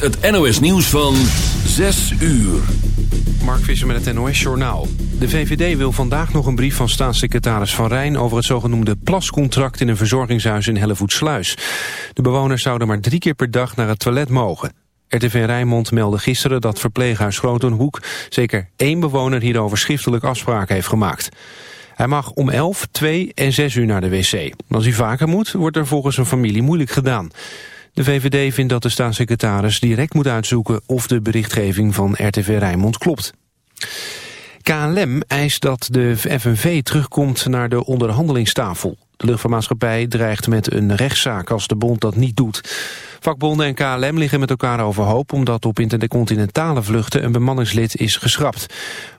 Het NOS nieuws van 6 uur. Mark Visser met het NOS Journaal. De VVD wil vandaag nog een brief van staatssecretaris Van Rijn... over het zogenoemde plascontract in een verzorgingshuis in Hellevoetsluis. De bewoners zouden maar drie keer per dag naar het toilet mogen. RTV Rijnmond meldde gisteren dat verpleeghuis Grotenhoek... zeker één bewoner hierover schriftelijk afspraak heeft gemaakt. Hij mag om 11, 2 en 6 uur naar de wc. Als hij vaker moet, wordt er volgens zijn familie moeilijk gedaan. De VVD vindt dat de staatssecretaris direct moet uitzoeken of de berichtgeving van RTV Rijnmond klopt. KLM eist dat de FNV terugkomt naar de onderhandelingstafel. De luchtvaartmaatschappij dreigt met een rechtszaak als de bond dat niet doet. Vakbonden en KLM liggen met elkaar overhoop omdat op intercontinentale vluchten een bemanningslid is geschrapt.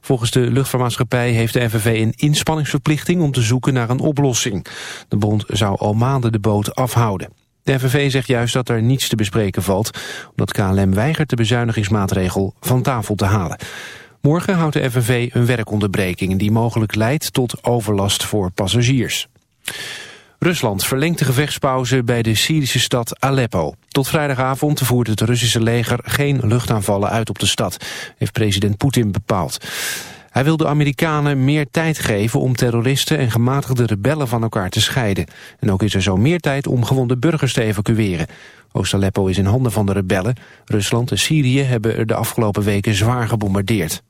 Volgens de luchtvaartmaatschappij heeft de FNV een inspanningsverplichting om te zoeken naar een oplossing. De bond zou al maanden de boot afhouden. De FNV zegt juist dat er niets te bespreken valt... omdat KLM weigert de bezuinigingsmaatregel van tafel te halen. Morgen houdt de FNV een werkonderbreking... die mogelijk leidt tot overlast voor passagiers. Rusland verlengt de gevechtspauze bij de Syrische stad Aleppo. Tot vrijdagavond voert het Russische leger geen luchtaanvallen uit op de stad... heeft president Poetin bepaald. Hij wil de Amerikanen meer tijd geven om terroristen en gematigde rebellen van elkaar te scheiden. En ook is er zo meer tijd om gewonde burgers te evacueren. Oost-Aleppo is in handen van de rebellen. Rusland en Syrië hebben er de afgelopen weken zwaar gebombardeerd.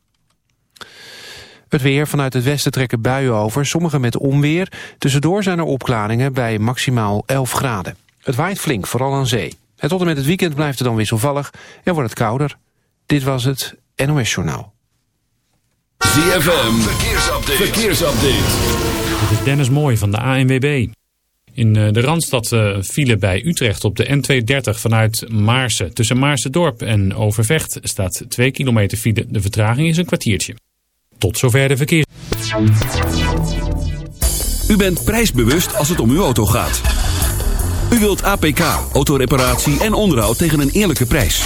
Het weer vanuit het westen trekken buien over, sommige met onweer. Tussendoor zijn er opklaringen bij maximaal 11 graden. Het waait flink, vooral aan zee. En tot en met het weekend blijft het dan wisselvallig en wordt het kouder. Dit was het NOS Journaal. ZFM, verkeersupdate. verkeersupdate. Dit is Dennis Mooi van de ANWB. In eh, de Randstad uh, file bij Utrecht op de N230 vanuit Maarsen. Tussen Maarsendorp en Overvecht staat 2 kilometer file. De vertraging is een kwartiertje. Tot zover de verkeer. U bent prijsbewust als het om uw auto gaat. U wilt APK, autoreparatie en onderhoud tegen een eerlijke prijs.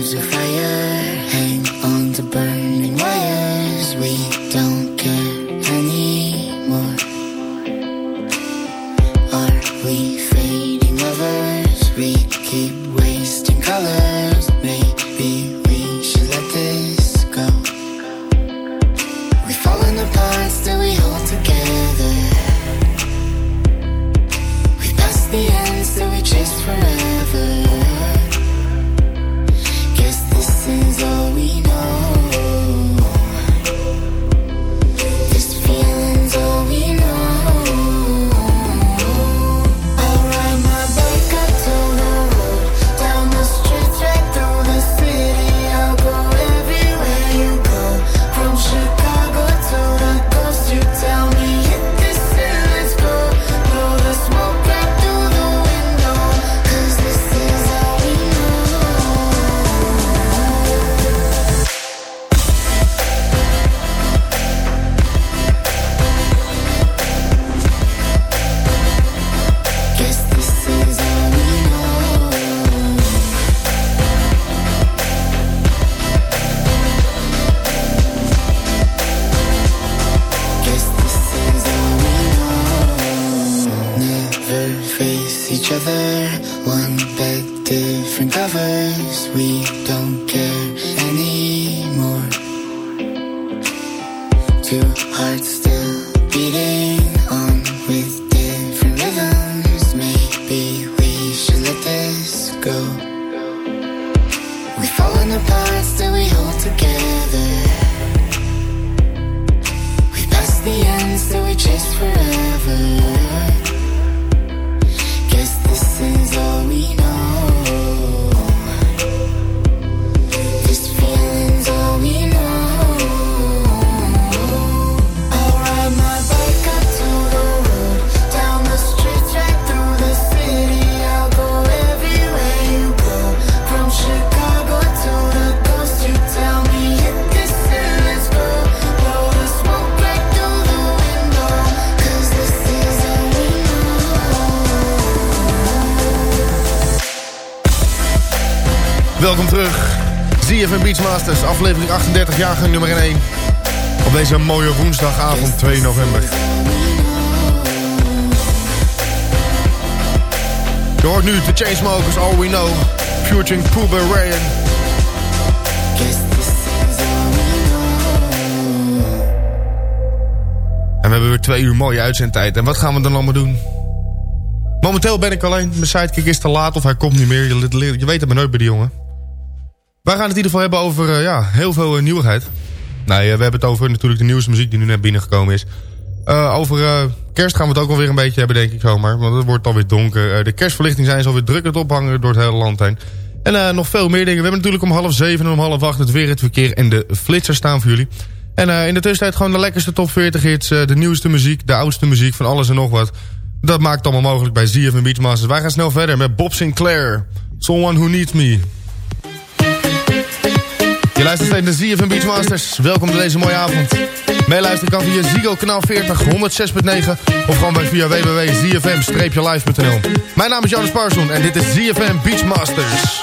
music. Welkom terug. ZFM Beachmasters, aflevering 38, jaargang nummer 1. Op deze mooie woensdagavond 2 november. Je hoort nu de Chainsmokers, All We Know. Futuring Pooh Ryan. En we hebben weer twee uur mooie uitzendtijd. En wat gaan we dan allemaal doen? Momenteel ben ik alleen. Mijn sidekick is te laat of hij komt niet meer. Je, je weet het maar nooit bij die jongen. Wij gaan het in ieder geval hebben over eh, ja, heel veel eh, nieuwigheid. Nee, eh, we hebben het over natuurlijk de nieuwste muziek die nu net binnengekomen is. Eh, over kerst gaan we het ook alweer een beetje hebben, denk ik zomaar. Want het wordt alweer donker. De kerstverlichting zijn ze alweer druk aan het ophangen door het hele land heen. En nog veel meer dingen. We hebben natuurlijk om half zeven en om half acht het weer, het verkeer en de flitser staan voor jullie. En in de tussentijd gewoon de lekkerste top 40 hits. de nieuwste muziek, de oudste muziek van alles en nog wat. Dat maakt allemaal mogelijk bij ZFM Beachmasters. Wij gaan snel verder met Bob Sinclair. Someone Who Needs Me. Je luistert steeds naar ZFM Beachmasters. Welkom bij deze mooie avond. Meeluisteren kan via Ziggo kanaal 40 106.9 of gewoon bij via www.zfm-live.nl. Mijn naam is Jonas Parson en dit is ZFM Beachmasters.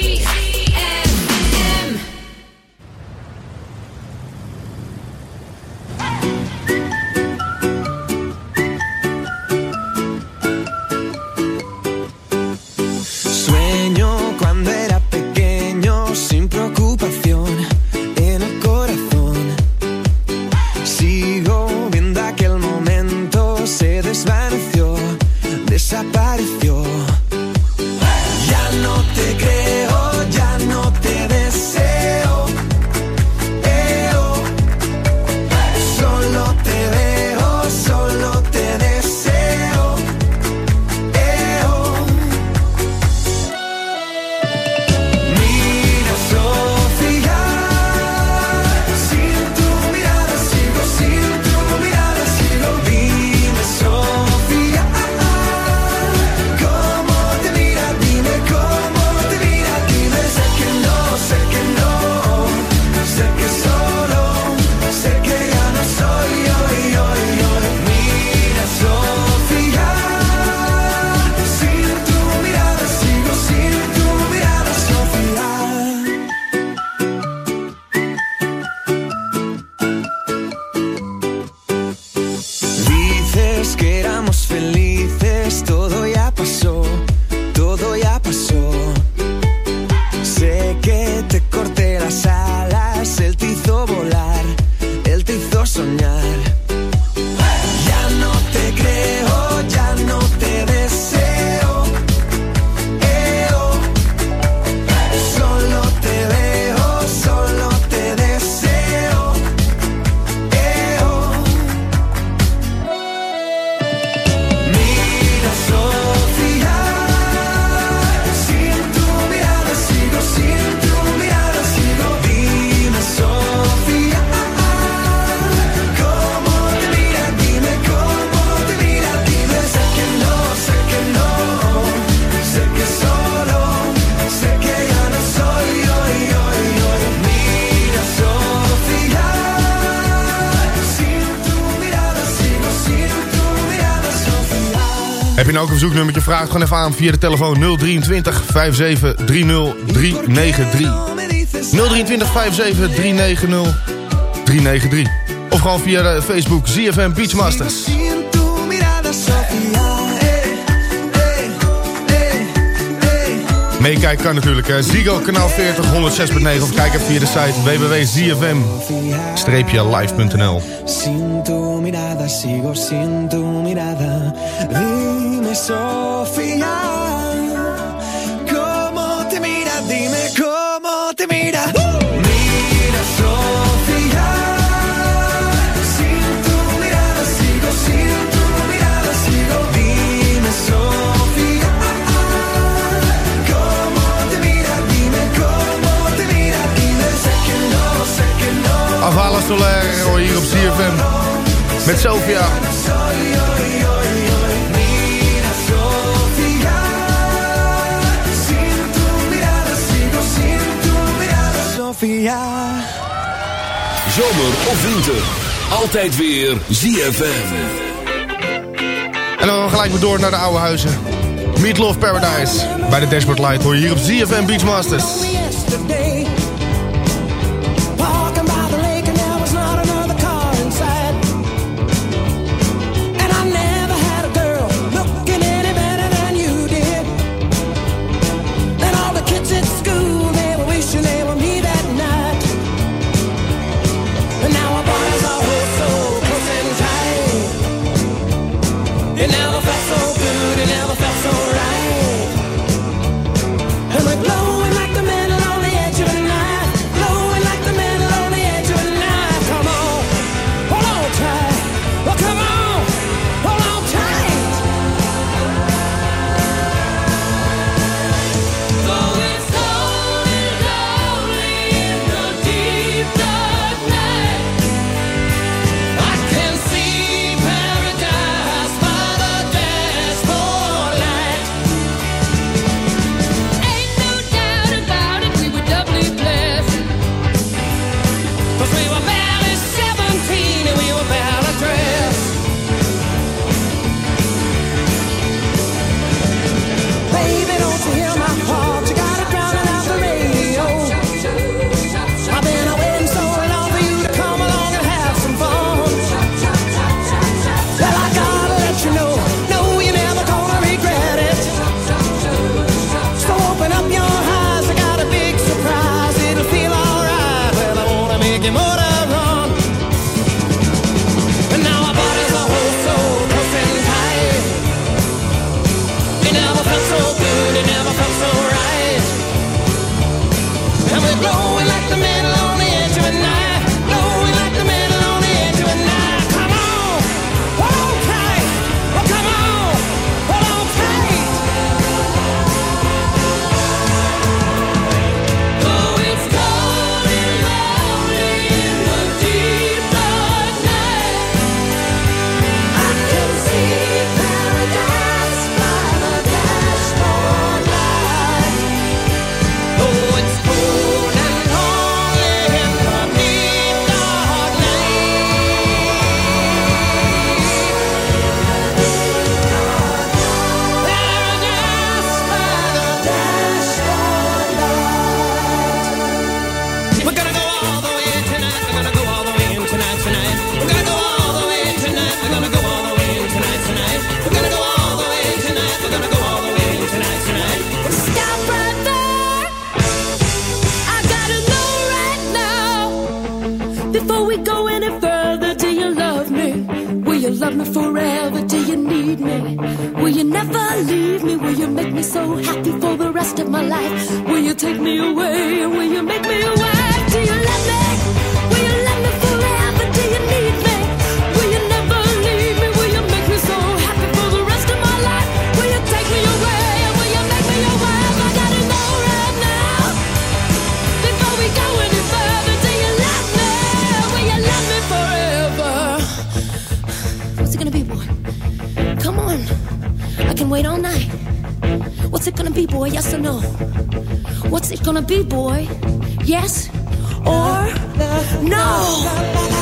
verzoeknummertje vraagt gewoon even aan via de telefoon 023 57 30 393. 023 57 390 393. Of gewoon via Facebook ZFM Beachmasters. Meekijken kan natuurlijk. Hè. Zigo kanaal 40 106.9 of kijk even via de site www.zfm-live.nl Sin tu sigo sin. Dime, Sofía, ¿cómo te mira? Dime, ¿cómo te mira? Mira, Sofía, sin tu mirada sigo, sin tu mirada sigo. Dime, Sofía, Como te mira? Dime, ¿cómo te mira? Dime, sé que no, sé que no. Afala Soler, hoor hier op CFM. Met Sofia. Zomer of winter, altijd weer ZFM. En dan gelijk weer door naar de oude huizen. Meatloaf Paradise. Bij de Dashboard Light hoor je hier op ZFM Beachmasters. boy? Yes or no? What's it gonna be, boy? Yes or no?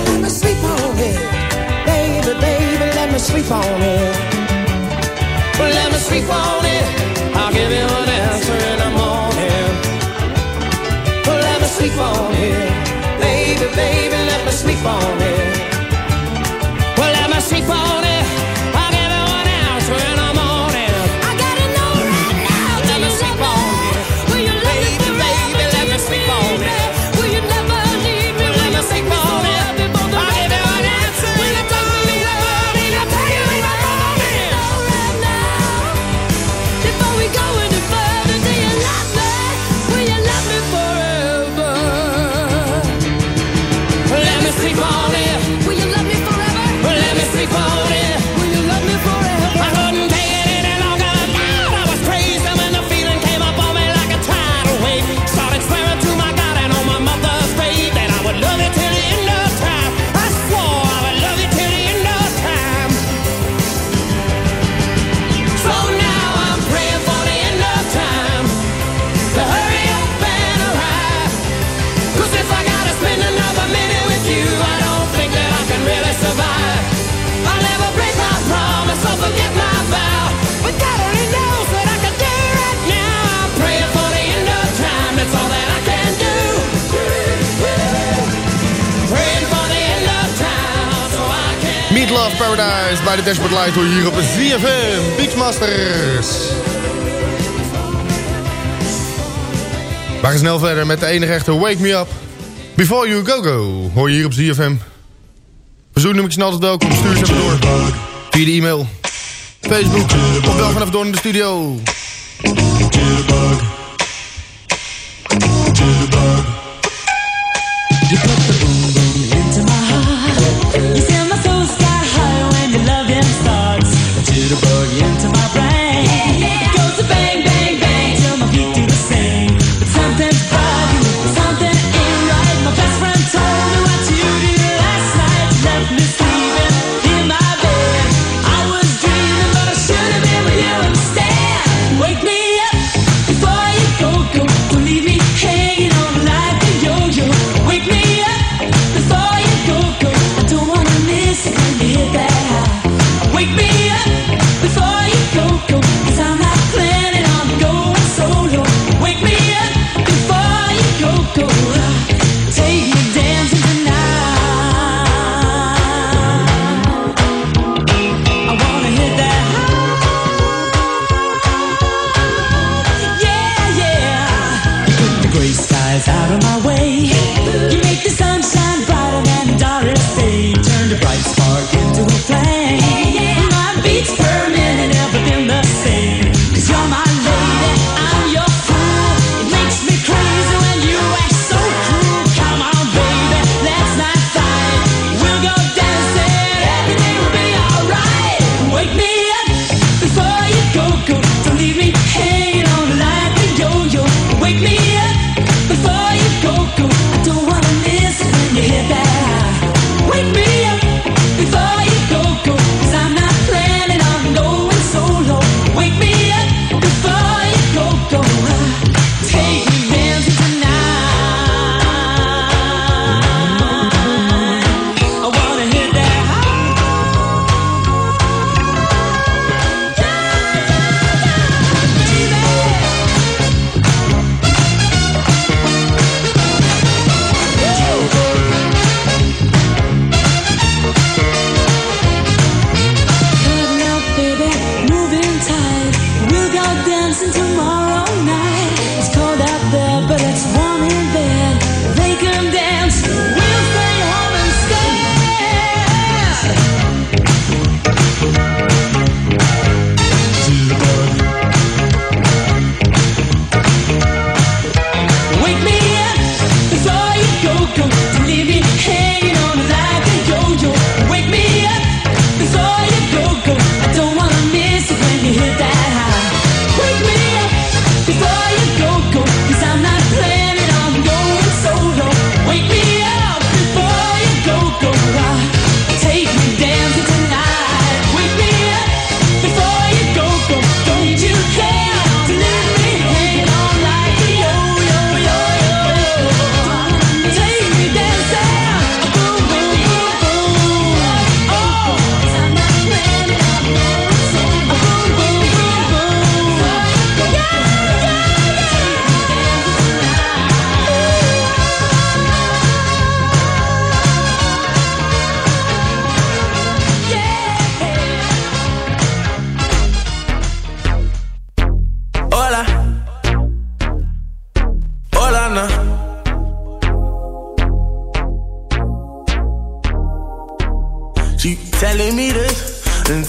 Let me sleep on it, baby, baby. Let me sleep on it. Let me sleep on it. I'll give you an answer in the morning. Let me sleep on it, baby, baby. Let me sleep on it. Paradise bij de Dashboard Light je hier op ZFM Beachmasters. We gaan snel verder met de enige echte Wake Me Up. Before You Go Go hoor je hier op ZFM. Verzoek nummer snel altijd welkom. Stuur ze even door via de e-mail, Facebook of wel vanaf door in de studio.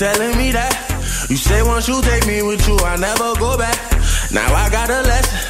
Telling me that. You say once you take me with you, I never go back. Now I got a lesson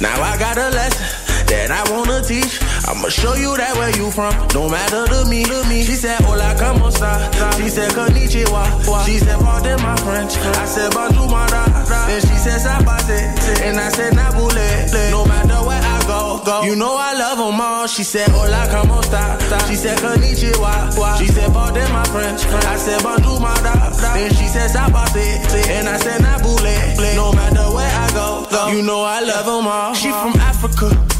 Now I got a lesson that I wanna teach. I'ma show you that where you from, don't matter to me. To me. She said, Hola, como esta? She said, Konnichiwa. She said, Pardon my French. I said, Bonjour, my da. Then she said, Sabase. And I said, Nabule. No go. You know I love them all. She said, Hola, como esta? She said, Konnichiwa. She said, Pardon my French. I said, Bonjour, my da. Then she said, Sabase. And I said, Nabule. No matter where I go, go. You know I love them all. She from Africa.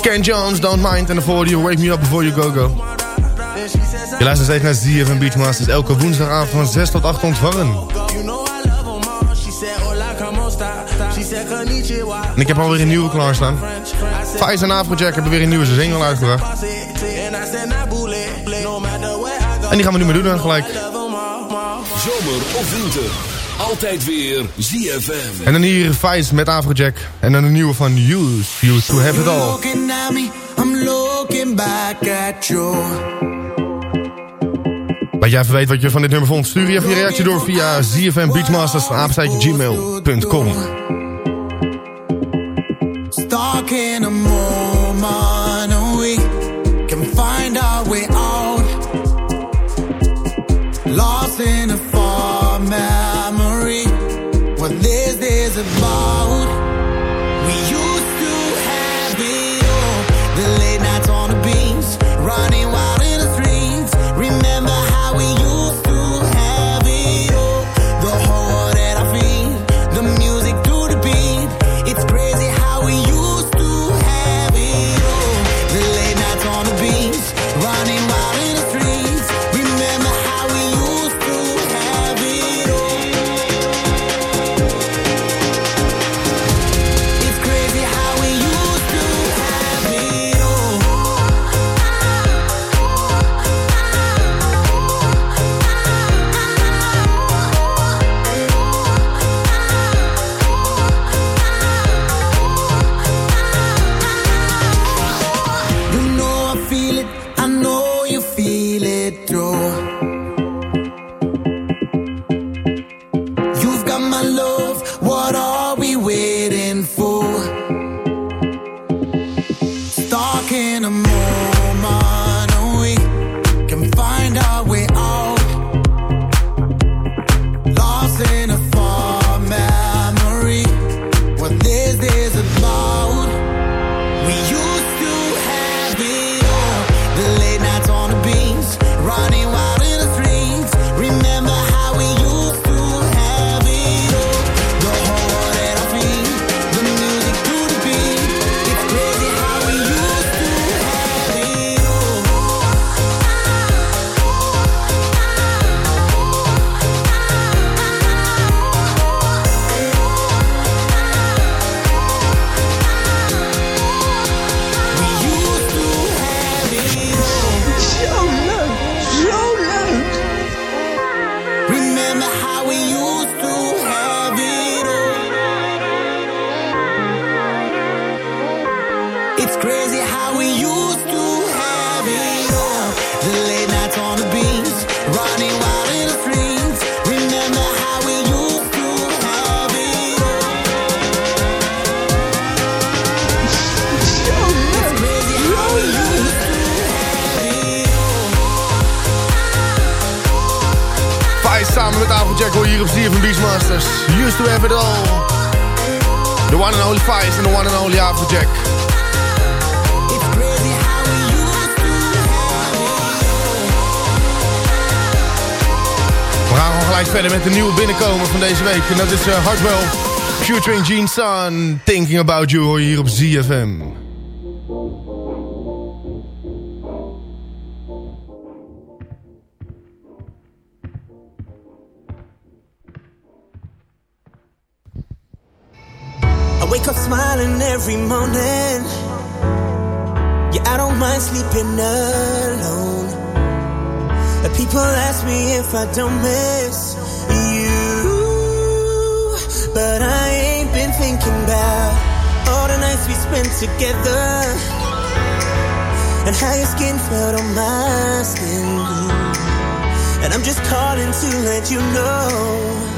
Ken Jones, Don't Mind. En daarvoor die Wake Me Up Before You Go Go. Je luistert steeds naar ZFM Beachmasters. Elke woensdagavond van 6 tot 8 ontvangen. You. En ik heb alweer een nieuwe klaarstaan. Vice en Afrojack hebben weer een nieuwe single uitgebracht. And. En die gaan we nu maar doen gelijk. Zomer of winter. Altijd weer ZFM. En dan hier Vice met Afrojack. En dan een nieuwe van Use You To Have It All. Looking at me, I'm looking back at you. Laat jij even weten wat je van dit nummer vond. Stuur je even je reactie door via zfmbeachmasters.gmail.com Stuck in a moment, running wild Beachmasters. Used to have it all. The one and only Vice and the one and only Afrojack. We gaan gewoon gelijk verder met de nieuwe binnenkomer van deze week. En dat is uh, Hardwell, Future Gene Sun. Thinking About You hoor hier op ZFM. Every morning. Yeah, I don't mind sleeping alone. People ask me if I don't miss you. But I ain't been thinking about all the nights we spent together. And how your skin felt on my skin. And I'm just calling to let you know.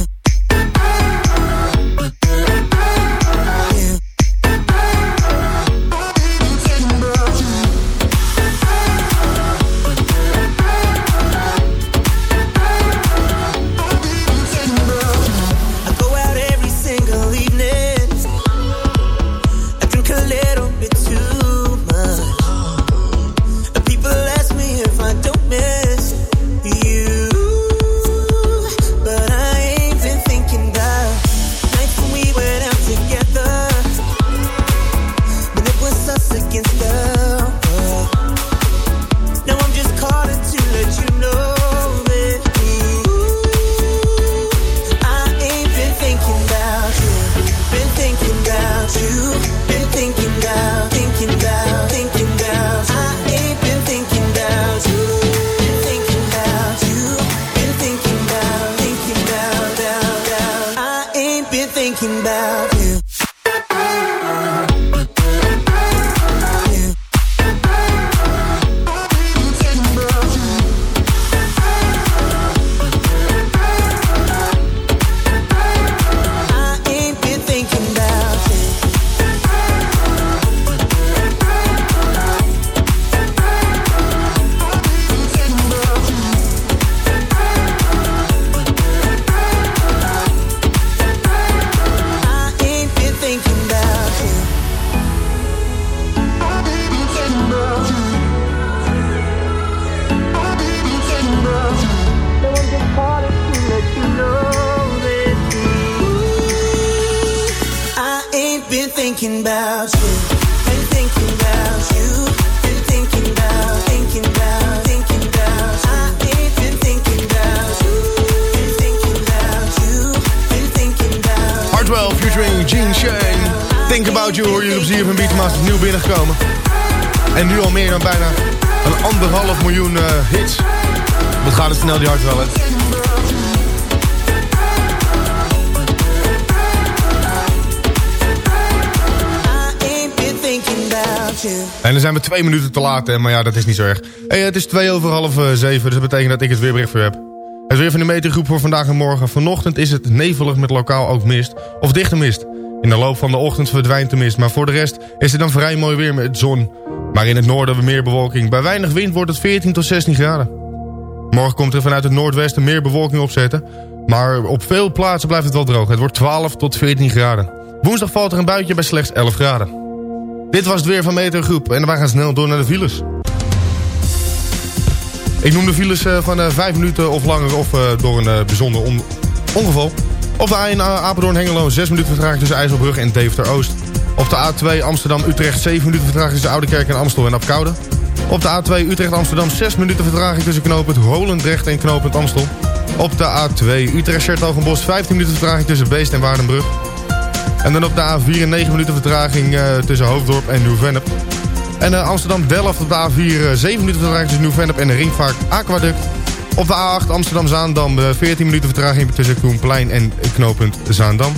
thinking about you. Been thinking about you. Been thinking about, thinking about, thinking about. I ain't been thinking about you. Been thinking about you. Been thinking about Hardwell featuring Gene Shane. Think About You hoor je op ZFM Beachmasters nieuw binnengekomen. En nu al meer dan bijna een anderhalf miljoen eh, hits. Wat gaat het snel die Hardwell, hè? En dan zijn we twee minuten te laat, maar ja, dat is niet zo erg. Hey, het is twee over half eh, zeven, dus dat betekent dat ik het weerbericht voor heb. Het weer van de metergroep voor vandaag en morgen. Vanochtend is het nevelig met lokaal ook mist, of dichte mist. In de loop van de ochtend verdwijnt de mist, maar voor de rest is het dan vrij mooi weer met zon. Maar in het noorden we meer bewolking. Bij weinig wind wordt het 14 tot 16 graden. Morgen komt er vanuit het noordwesten meer bewolking opzetten. Maar op veel plaatsen blijft het wel droog. Het wordt 12 tot 14 graden. Woensdag valt er een buitje bij slechts 11 graden. Dit was het weer van Meteorgroep en wij gaan snel door naar de files. Ik noem de files eh, van eh, 5 minuten of langer of eh, door een eh, bijzonder on- ongeval. Op de A1 Apeldoorn Hengelo 6 minuten vertraging tussen IJsselbrug en Deventer Oost. Op de A2 Amsterdam Utrecht 7 minuten vertraging tussen Oudekerk en Amstel en Apkoude. Op de A2 Utrecht Amsterdam 6 minuten vertraging tussen knooppunt Holendrecht en knooppunt Amstel. Op de A2 Utrecht Sertogenbos 15 minuten vertraging tussen Beest en Waardenbrug. En dan op de A4 9 minuten vertraging eh, tussen Hoofddorp en Nieuw-Vennep. En eh, Amsterdam-Delft op de A4 eh, 7 minuten vertraging tussen Nieuw-Vennep en de Ringvaart Aquaduct. Op de A8 Amsterdam-Zaandam eh, 14 minuten vertraging tussen Koenplein en knooppunt Zaandam.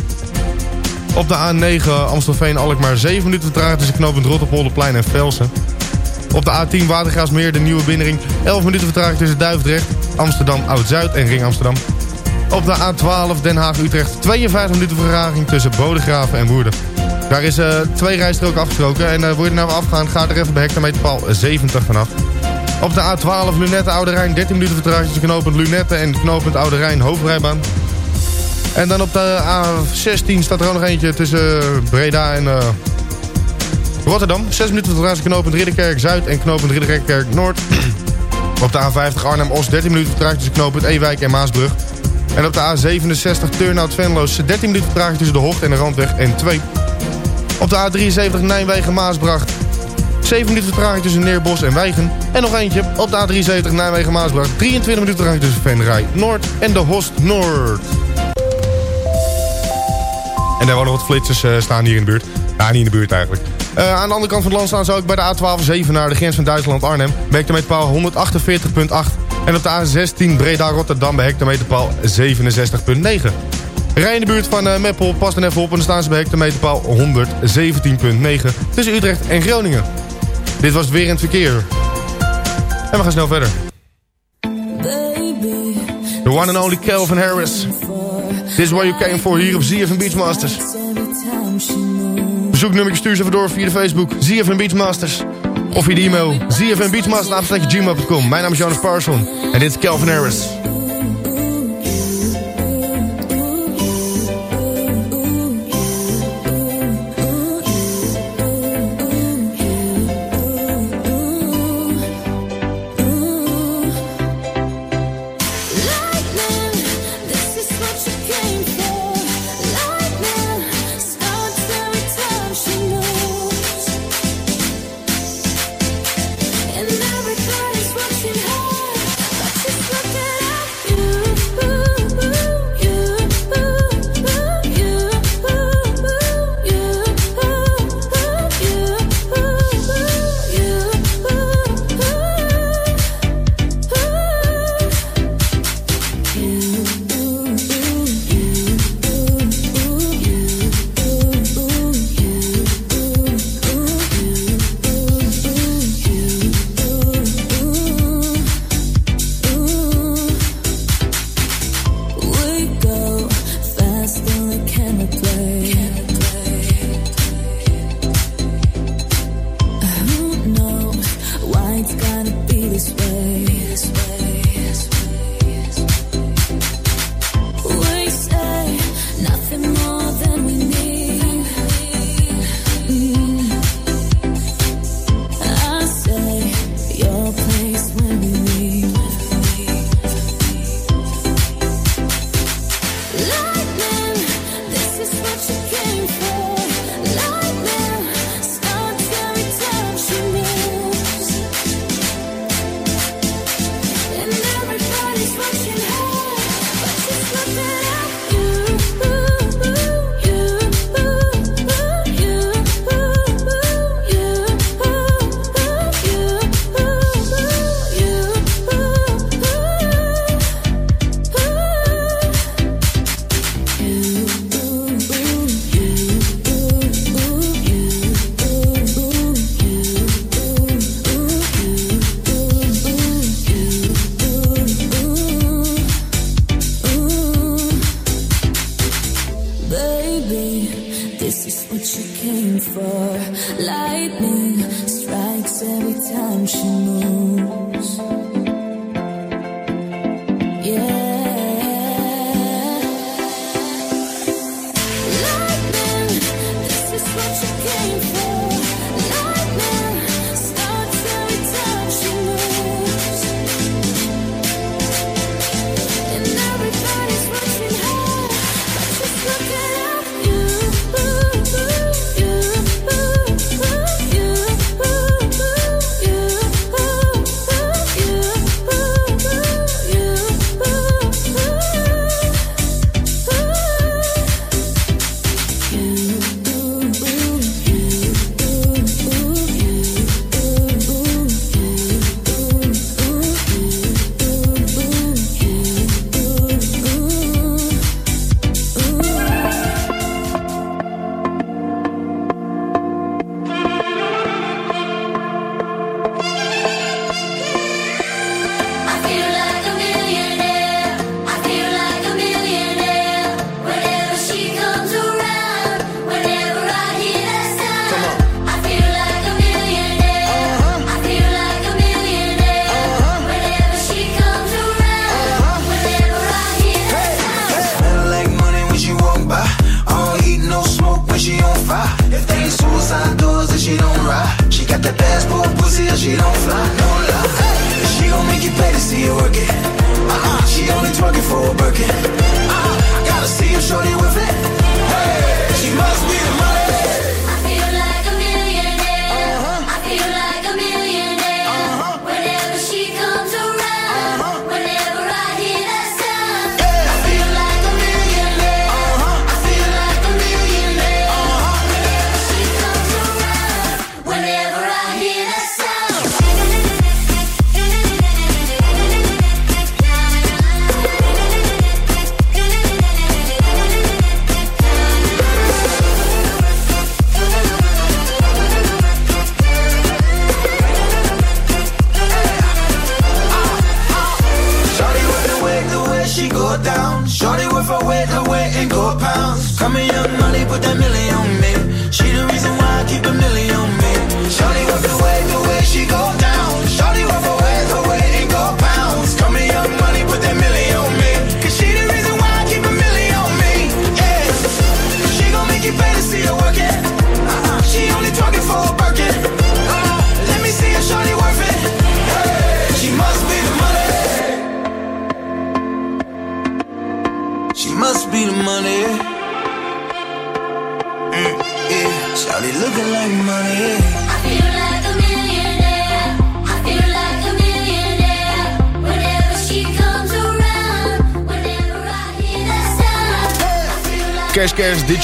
Op de A9 Amstelveen-Alkmaar 7 minuten vertraging tussen knooppunt Rotterpolderplein en Velsen. Op de A10 Watergraafsmeer, de nieuwe binnenring. 11 minuten vertraging tussen Duivendrecht, Amsterdam, Oud-Zuid en Ring Amsterdam. Op de A12 Den Haag-Utrecht 52 minuten vertraging tussen Bodegraven en Woerden. Daar is eh, twee rijstroken afgesproken en uh, je er nou afgaan, ga er even bij hectometerpaal 70 vanaf. Op de A12 Lunette Oude Rijn 13 minuten vertraging tussen knooppunt Lunette en knooppunt Oude Rijn hoofdrijbaan. En dan op de A16 staat er ook nog eentje tussen Breda en eh, Rotterdam. 6 minuten vertraging knooppunt Ridderkerk Zuid en knooppunt Ridderkerk Noord. op de A50 Arnhem-Os 13 minuten vertraging tussen knooppunt Ewijk en Maasbrug. En op de A67 Turnhout Venlo's 13 minuten vertraging tussen de Hocht en de Randweg N2. Op de A73 Nijmegen-Maasbracht 7 minuten vertraging tussen Neerbos en Wijgen. En nog eentje op de A73 Nijmegen-Maasbracht 23 minuten vertraging tussen Venray Noord en de Host Noord. En daar waren nog wat flitsers eh, staan hier in de buurt. Ja, niet in de buurt eigenlijk. Eh, aan de andere kant van het land staan ze ook bij de A12 7 naar de grens van Duitsland-Arnhem. Bij hectometerpaal 148.8. En op de A16 Breda-Rotterdam bij hectometerpaal 67.9. Rij in de buurt van uh, Meppel, pas dan even op en dan staan ze bij hectometerpaal 117.9 tussen Utrecht en Groningen. Dit was weer in het verkeer. En we gaan snel verder. The one and only Calvin Harris. This is what you came for hier op ZFM Beachmasters. Verzoeknummer stuur ze even door via de Facebook ZFM Beachmasters. Of via de e-mail zfmbeachmasters.gmail.com Mijn naam is Jonas Parson en dit is Calvin Harris. for lightning strikes every time she moves.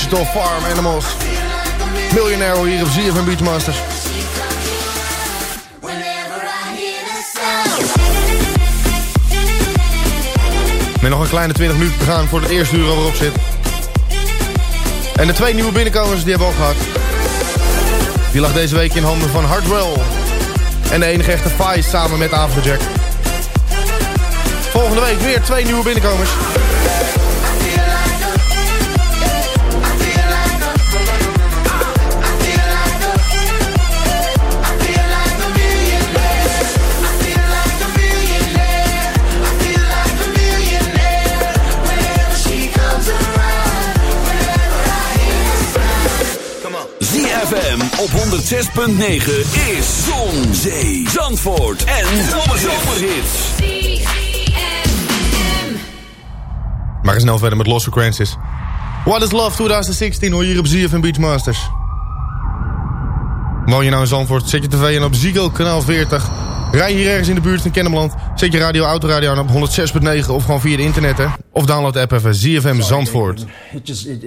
Digital Farm Animals. Miljonair hier op ZFM Beachmasters. Met nog een kleine 20 minuten te gaan voor het eerste uur al erop zit. En de twee nieuwe binnenkomers die hebben we al gehad. Die lag deze week in handen van Hardwell. En de enige echte Vice samen met Afrojack. Volgende week weer twee nieuwe binnenkomers. Op 106.9 is Zon, Zee, Zandvoort en Zomerhits. Maar snel verder met Lost Frequencies. What is Love 2016 hoor hier op ZFM Beachmasters. Woon je nou in Zandvoort, zet je tv aan op Ziggo kanaal 40. Rij hier ergens in de buurt van Kennemerland, zet je radio autoradio aan op 106.9 of gewoon via de internet hè. Of download de app even ZFM Zandvoort.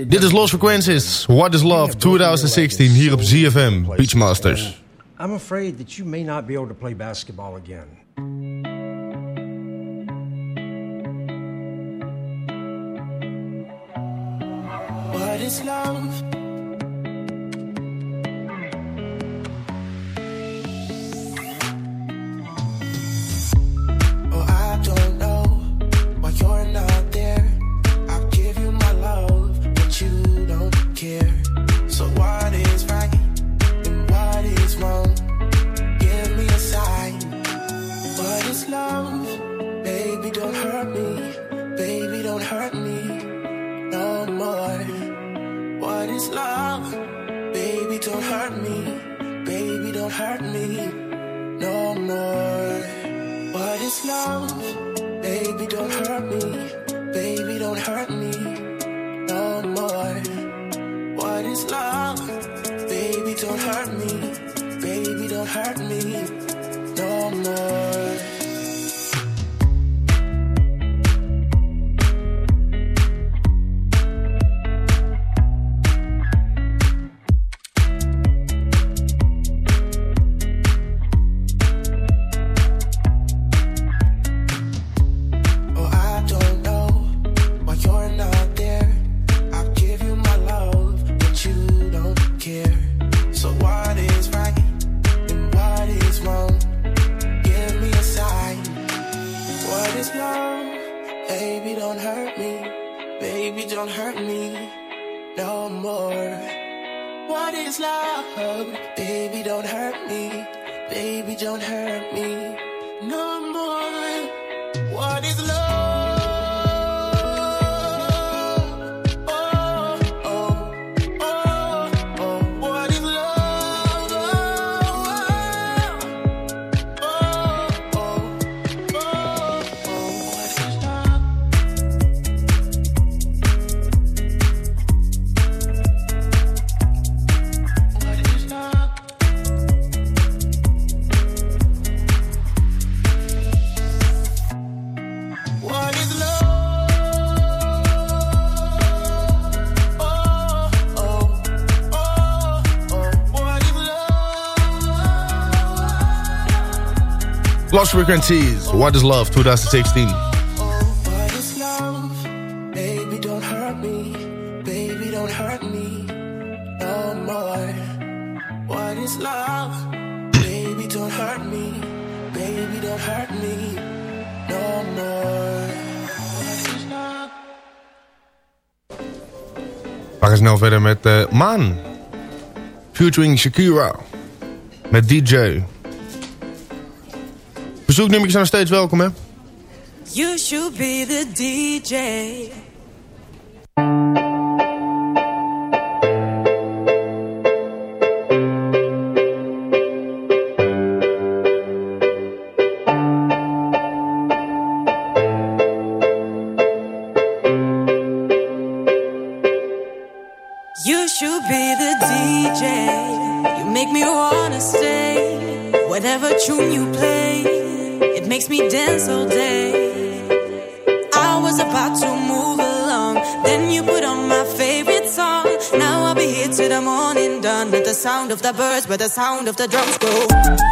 Dit is Lost Frequencies, What is Love 2016 hier op ZFM Beachmasters. I'm afraid that you may not be able to play basketball again. What is love? Hurt me no more. What is love? Baby, don't hurt me. Baby, don't hurt me no more. What is love? Baby, don't hurt me. Baby, don't hurt me no more. No more. What is love? We gaan snel verder met eh Maan. Featuring Shakira. Met DJ. Verzoeknummertjes zijn nog steeds welkom, hè? You should be the DJ. You should be the DJ. You make me wanna stay. Whatever tune you play, makes me dance all day. I was about to move along, then you put on my favorite song. Now I'll be here till the morning done with the sound of the birds, where the sound of the drums go.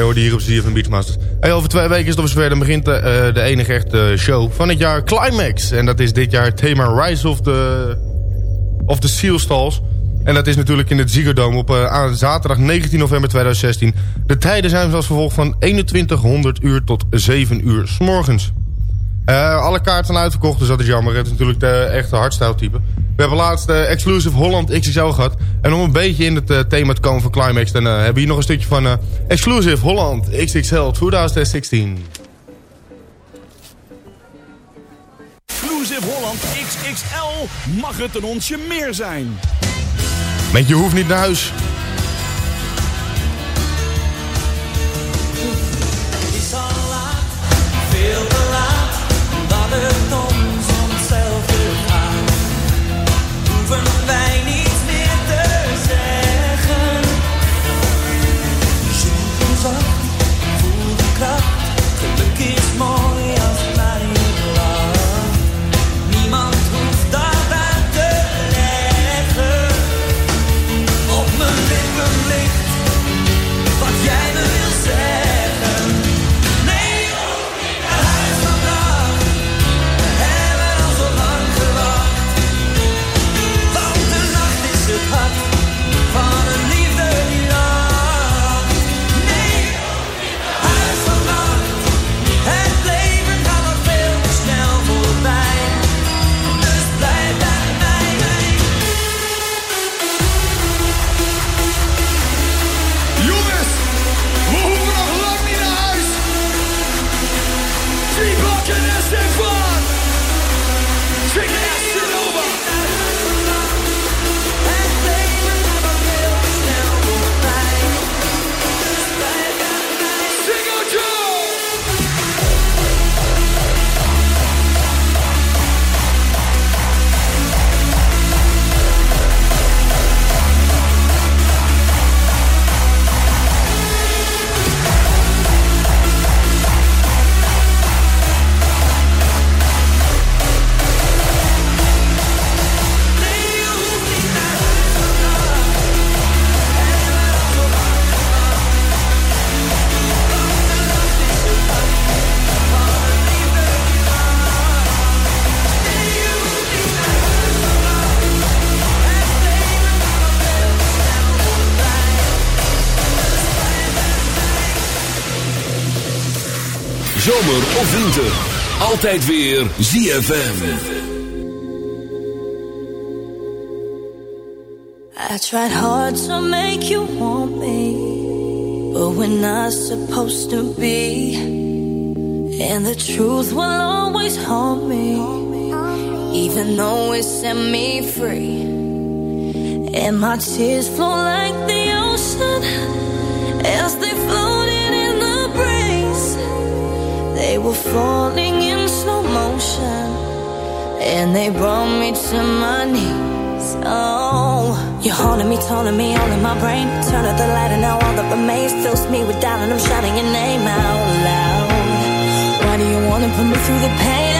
Hoorde hier op CFM Beachmasters. Hey, over twee weken is het op zover. Begint eh, de enige echte show van het jaar Climax. En dat is dit jaar het thema Rise of the, of the Seal Stalls. En dat is natuurlijk in het Ziggo Dome op eh, aan zaterdag 19 november 2016. De tijden zijn zoals vervolg van 2100 uur tot 7 uur s morgens. Eh, alle kaarten zijn uitverkocht, dus dat is jammer. Het is natuurlijk de echte hardstyle type. We hebben laatst de Exclusive Holland XXL gehad. En om een beetje in het eh, thema te komen van Climax... dan eh, hebben we hier nog een stukje van eh, Exclusive Holland XXL 2016. Exclusive Holland XXL mag het een onsje meer zijn. Met je hoeft niet naar huis. altijd weer ZFM. I tried hard to make you want me. But we're not supposed to be. And the truth will always haunt me. Even though it set me free. And my tears flow like the ocean as they flow. They were falling in slow motion And they brought me to my knees. Oh You're haunting me, taunting me, all in my brain. Turn the light and now all that remains Fills me with doubt and I'm shouting your name out loud. Why do you wanna put me through the pain?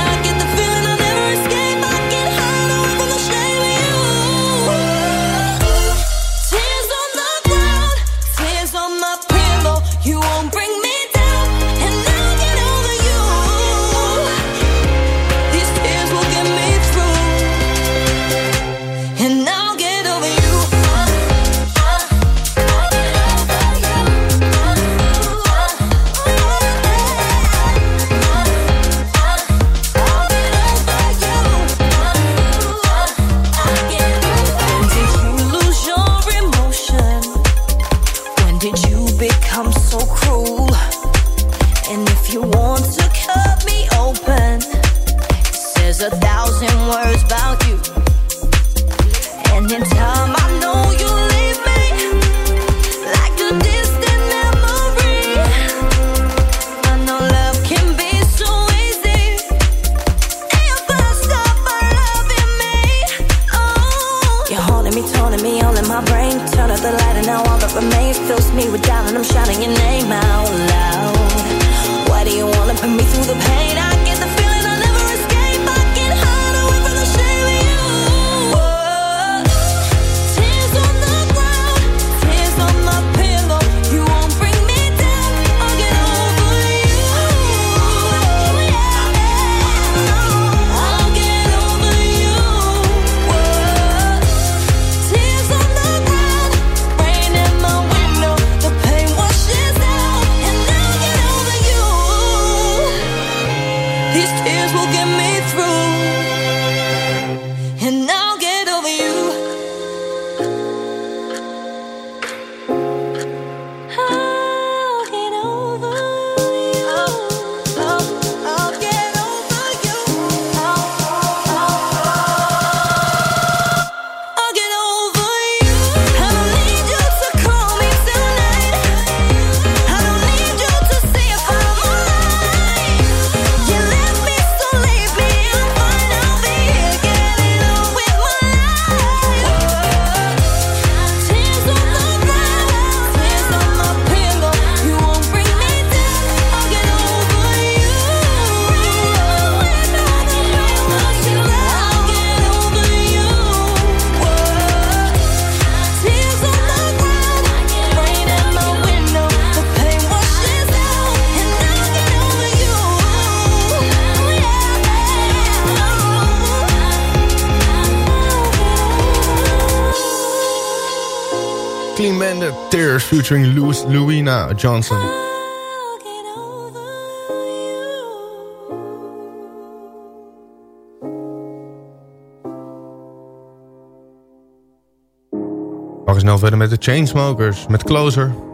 featuring Louis, Louina Johnson. We gaan snel verder met de Chainsmokers, met Closer.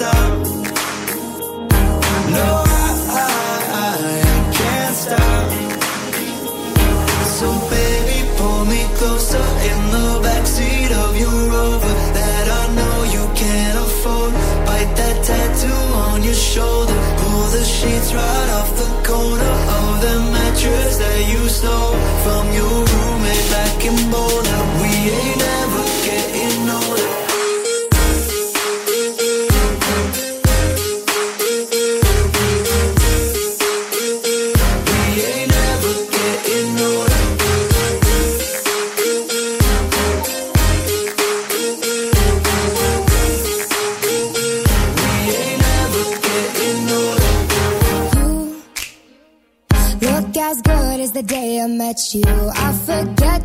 está.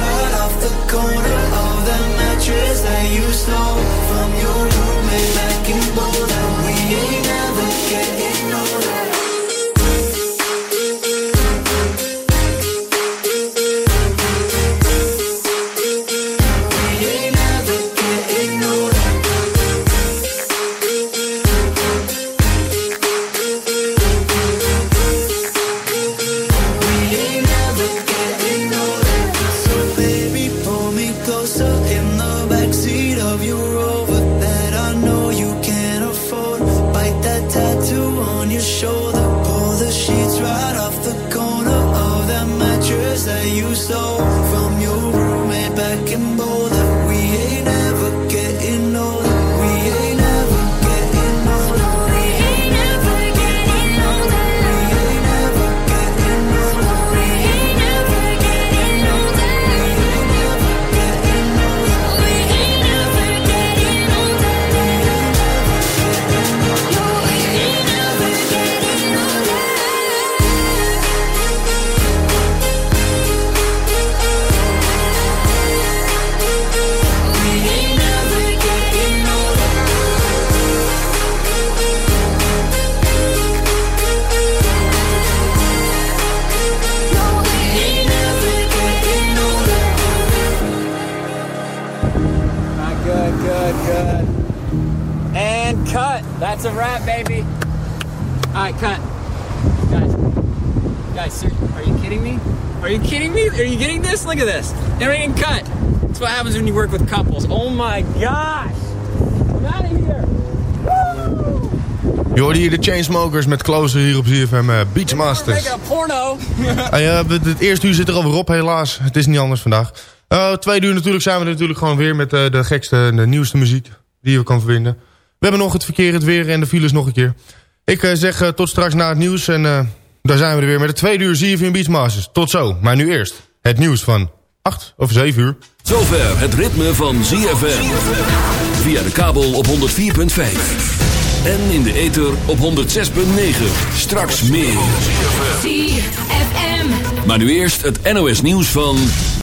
Right off the corner of the mattress that you stole from your roommate back in Boulder. show Are you kidding me? Are you getting this? Look at this. Everything cut. That's what happens when you work with couples. Oh my gosh. I'm out of here. Je hoorde hier de Chainsmokers met Closer hier op ZFM uh, Beachmasters. Make a porno. Hey, eh, het eerste uur zit er alweer op, helaas. Het is niet anders vandaag. Eh tweede uur natuurlijk zijn we er natuurlijk gewoon weer met eh, de gekste en de nieuwste muziek die je kan verbinden. We hebben nog het verkeer, het weer en de files nog een keer. Ik eh, zeg eh, tot straks na het nieuws en eh, daar zijn we er weer met de tweede uur ZFM Beachmasters. Tot zo, maar nu eerst het nieuws van 8 of 7 uur. Zover het ritme van ZFM. Via de kabel op 104.5. En in de ether op 106.9. Straks meer. ZFM. Maar nu eerst het NOS nieuws van...